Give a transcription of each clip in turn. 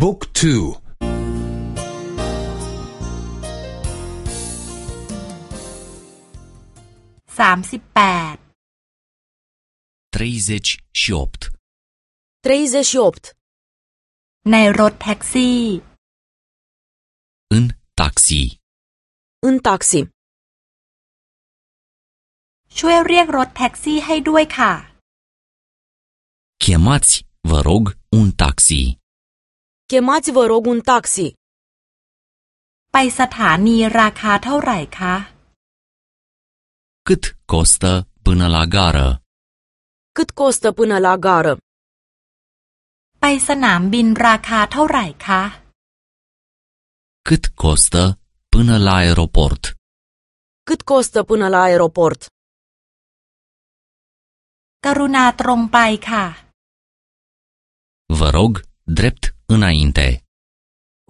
บุ๊กทูสามสิบแปด treizeci și opt 38. ในรถแท็กซี่ în taxi. În taxi. ช่วยเรียกรถแท็กซี่ให้ด้วยค่ะ Chemați, vă rog, un taxi. Chemați, vă rog, un taxi. ไปสถานีราคาเท่าไหร่คะ Cât costă până la gară? Cât costă până la gară? ไปสนามบินราคาเท่าไหร่คะ Cât costă până la aeroport? Cât costă până la aeroport? กรุณาตรงไปค่ะ Vă rog, drept înainte.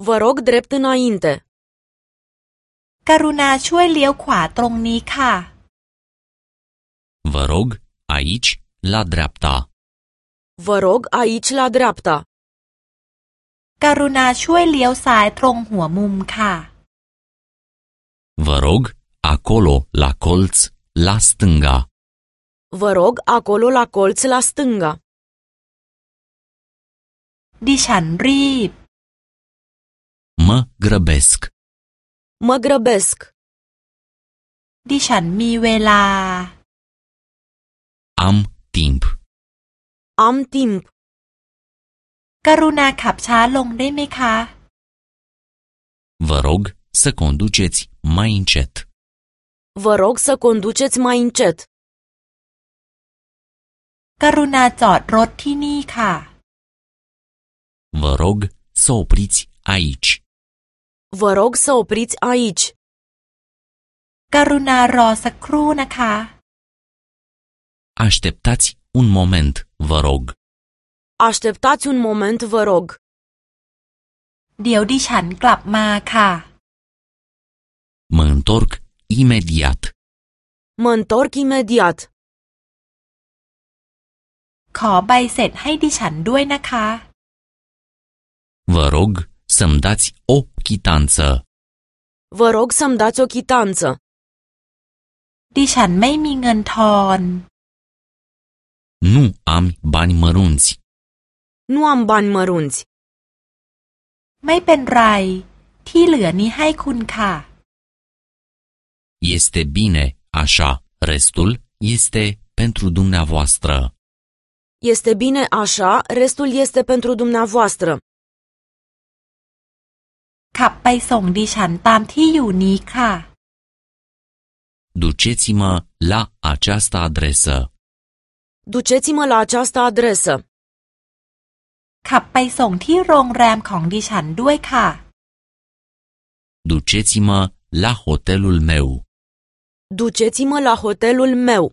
Vă rog drept înainte. กรุณาช่วยเลี้ยวขวาตรงนี้ค่ะ Vă rog, aici, la dreapta. Vă rog aici la dreapta. กรุณาช่วยเลี้ยวซ้ายตรงหัวมุมค่ะ Vă rog, acolo, la colț, la stânga. Vă rog acolo la colț la stânga. ดิฉันรีบ Mă grăbesc. Mă grăbesc. ดิฉันมีเวลา Am timp. Am timp. กรุณาขับช้าลงได้ไหมคะ Vă rog să conduceți mai încet. Vă rog să conduceți mai încet. กรุณาจอดรถที่นี่ค่ะ Vă rog să opriți aici. Vă rog să opriți aici. กรุณารอสักครู่นะคะ Așteptați un moment, vă rog. Așteptați un moment, vă rog. เดี๋ยวดิฉันกลับมาค่ะ Mă întorc imediat. Mă întorc imediat. ขอใบเสร็จให้ดิฉันด้วยนะคะ Vă rog să-mi dați o chitanță. Vă rog să-mi dați o chitanță. ดิฉันไม่มีเงินทอน Nu am bani mărunți. Nu am bani mărunți. ไม่เป็นไร ที่เหลือนี้ให้คุณค่ะ Este bine așa. Restul este pentru dumneavoastră. Este bine așa, restul este pentru dumneavoastră. ขับไปส่งดิฉันตามที่อยู่นี้ค่ะ Duceți-mă la această adresă. Duceți-mă la această adresă. ขับไปส่งที่โรงแรมของดิฉันด้วยค่ะ Duceți-mă la hotelul meu. Duceți-mă la hotelul meu.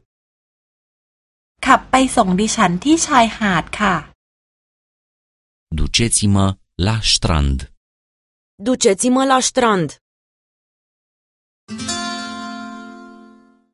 ขับไปส่งดิฉันที่ชายหาดค่ะ Duceți-mă la strand. Duceți-mă la strand.